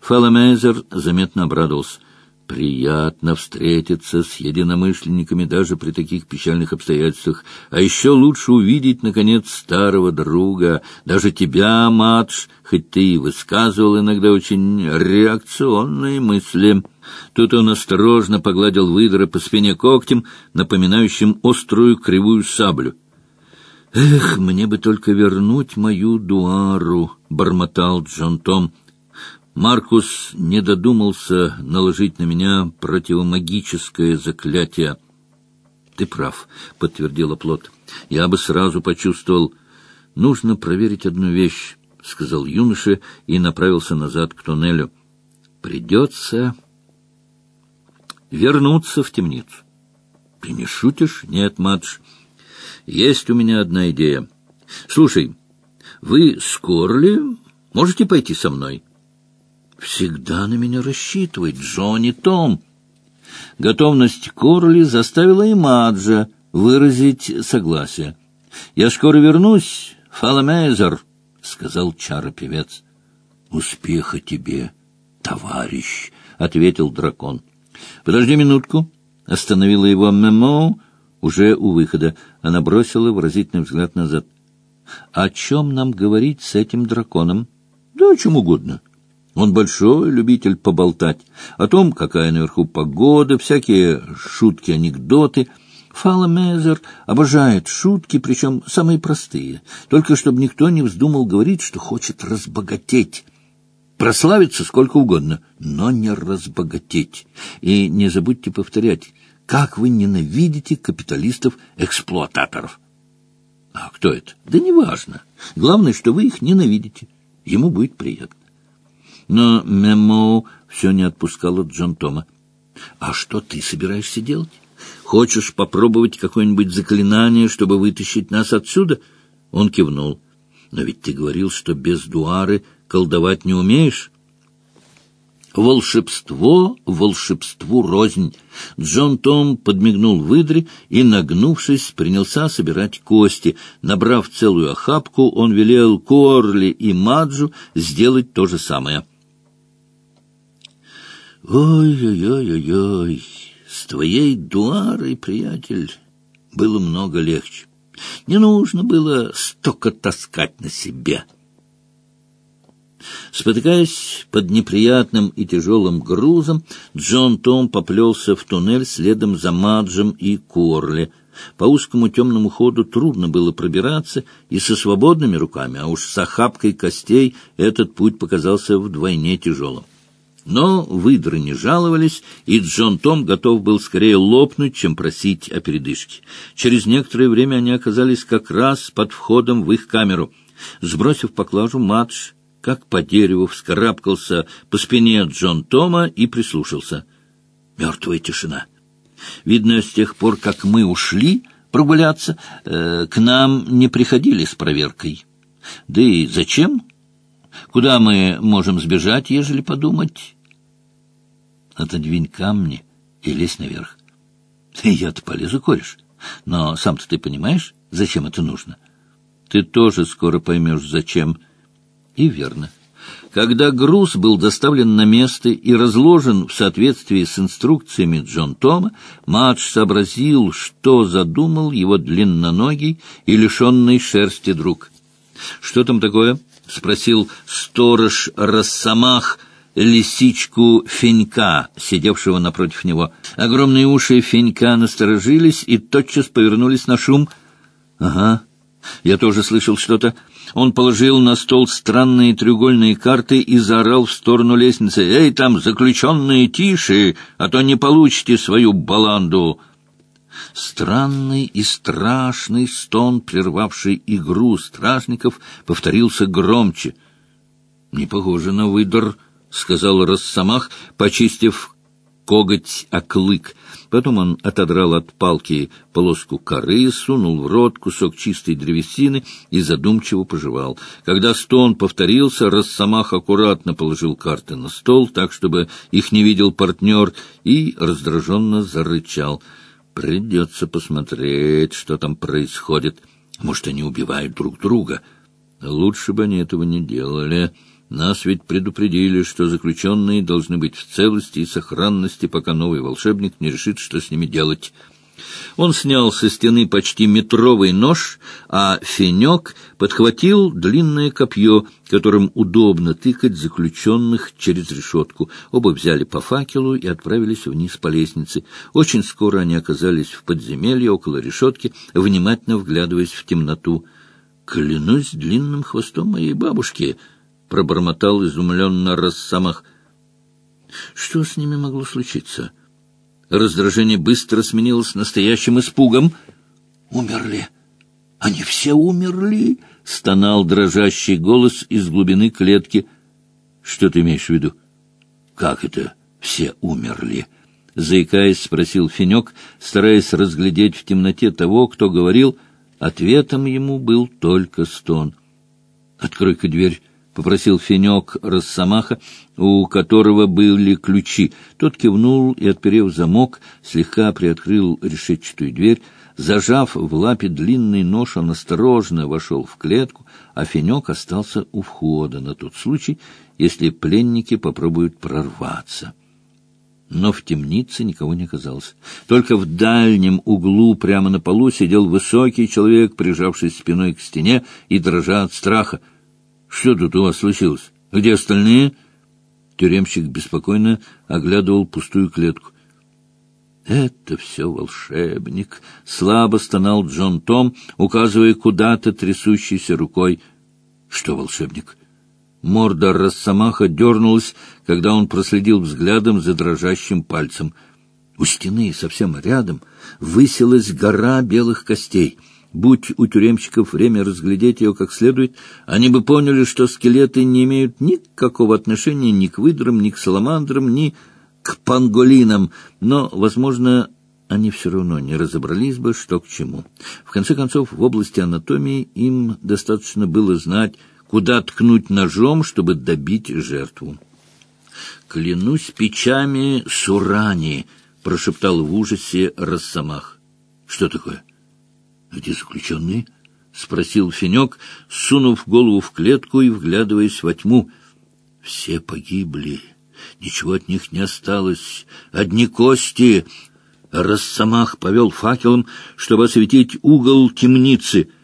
Фаломейзер заметно обрадовался. Приятно встретиться с единомышленниками даже при таких печальных обстоятельствах. А еще лучше увидеть, наконец, старого друга. Даже тебя, Мадж, хоть ты и высказывал иногда очень реакционные мысли. Тут он осторожно погладил выдра по спине когтем, напоминающим острую кривую саблю. «Эх, мне бы только вернуть мою дуару», — бормотал Джон Том. Маркус не додумался наложить на меня противомагическое заклятие. — Ты прав, — подтвердила Плот. — Я бы сразу почувствовал. — Нужно проверить одну вещь, — сказал юноша и направился назад к туннелю. — Придется вернуться в темницу. — Ты не шутишь? — Нет, Мадж. Есть у меня одна идея. Слушай, вы с можете пойти со мной? — всегда на меня рассчитывает Джонни Том. Готовность Корли заставила и Маджа выразить согласие. «Я скоро вернусь, Фаламейзер», — сказал чара-певец. «Успеха тебе, товарищ», — ответил дракон. «Подожди минутку», — остановила его Мемо уже у выхода. Она бросила выразительный взгляд назад. «О чем нам говорить с этим драконом?» «Да о чем угодно». Он большой любитель поболтать о том, какая наверху погода, всякие шутки-анекдоты. Фала Мезер обожает шутки, причем самые простые, только чтобы никто не вздумал говорить, что хочет разбогатеть. Прославиться сколько угодно, но не разбогатеть. И не забудьте повторять, как вы ненавидите капиталистов-эксплуататоров. А кто это? Да неважно. Главное, что вы их ненавидите. Ему будет приятно. Но Мемо все не отпускала Джон Тома. «А что ты собираешься делать? Хочешь попробовать какое-нибудь заклинание, чтобы вытащить нас отсюда?» Он кивнул. «Но ведь ты говорил, что без дуары колдовать не умеешь». Волшебство волшебству рознь. Джон Том подмигнул выдре и, нагнувшись, принялся собирать кости. Набрав целую охапку, он велел Корли и Маджу сделать то же самое. Ой-ой-ой-ой-ой, с твоей дуарой, приятель, было много легче. Не нужно было столько таскать на себе. Спотыкаясь под неприятным и тяжелым грузом, Джон Том поплелся в туннель следом за Маджем и Корли. По узкому темному ходу трудно было пробираться, и со свободными руками, а уж с охапкой костей этот путь показался вдвойне тяжелым. Но выдры не жаловались, и Джон Том готов был скорее лопнуть, чем просить о передышке. Через некоторое время они оказались как раз под входом в их камеру. Сбросив поклажу, Мадж, как по дереву, вскарабкался по спине Джон Тома и прислушался. Мертвая тишина. Видно, с тех пор, как мы ушли прогуляться, э, к нам не приходили с проверкой. Да и зачем? Куда мы можем сбежать, ежели подумать? Отодвинь камни и лезь наверх. Я-то полезу, кореш. Но сам-то ты понимаешь, зачем это нужно? Ты тоже скоро поймешь, зачем. И верно. Когда груз был доставлен на место и разложен в соответствии с инструкциями Джон Тома, Мадж сообразил, что задумал его длинноногий и лишенный шерсти друг. — Что там такое? — спросил сторож Рассамах — лисичку Фенька, сидевшего напротив него. Огромные уши Фенька насторожились и тотчас повернулись на шум. «Ага, я тоже слышал что-то». Он положил на стол странные треугольные карты и заорал в сторону лестницы. «Эй, там, заключенные, тише, а то не получите свою баланду!» Странный и страшный стон, прервавший игру стражников, повторился громче. «Не похоже на выдор», — сказал Росомах, почистив коготь о клык. Потом он отодрал от палки полоску коры, сунул в рот кусок чистой древесины и задумчиво пожевал. Когда стон повторился, Росомах аккуратно положил карты на стол, так, чтобы их не видел партнер, и раздраженно зарычал. «Придется посмотреть, что там происходит. Может, они убивают друг друга. Лучше бы они этого не делали». Нас ведь предупредили, что заключенные должны быть в целости и сохранности, пока новый волшебник не решит, что с ними делать. Он снял со стены почти метровый нож, а фенек подхватил длинное копье, которым удобно тыкать заключенных через решетку. Оба взяли по факелу и отправились вниз по лестнице. Очень скоро они оказались в подземелье около решетки, внимательно вглядываясь в темноту. «Клянусь длинным хвостом моей бабушки!» — пробормотал изумленно Рассамах. «Что с ними могло случиться?» Раздражение быстро сменилось настоящим испугом. «Умерли! Они все умерли!» — стонал дрожащий голос из глубины клетки. «Что ты имеешь в виду?» «Как это все умерли?» Заикаясь, спросил Финек, стараясь разглядеть в темноте того, кто говорил. Ответом ему был только стон. «Открой-ка дверь!» — попросил Финек Росомаха, у которого были ключи. Тот кивнул и, отперев замок, слегка приоткрыл решетчатую дверь. Зажав в лапе длинный нож, он осторожно вошел в клетку, а Финек остался у входа на тот случай, если пленники попробуют прорваться. Но в темнице никого не оказалось. Только в дальнем углу, прямо на полу, сидел высокий человек, прижавшись спиной к стене и дрожа от страха. Что тут у вас случилось? Где остальные? Тюремщик беспокойно оглядывал пустую клетку. «Это все волшебник!» — слабо стонал Джон Том, указывая куда-то трясущейся рукой. «Что волшебник?» Морда Росомаха дернулась, когда он проследил взглядом за дрожащим пальцем. У стены, совсем рядом, высилась гора белых костей — Будь у тюремщиков время разглядеть ее как следует, они бы поняли, что скелеты не имеют никакого отношения ни к выдрам, ни к саламандрам, ни к панголинам, но, возможно, они все равно не разобрались бы, что к чему. В конце концов, в области анатомии им достаточно было знать, куда ткнуть ножом, чтобы добить жертву. «Клянусь печами Сурани!» — прошептал в ужасе Росомах. «Что такое?» — Где заключенные? — спросил Финек, сунув голову в клетку и вглядываясь во тьму. — Все погибли. Ничего от них не осталось. Одни кости. Росомах повел факелом, чтобы осветить угол темницы —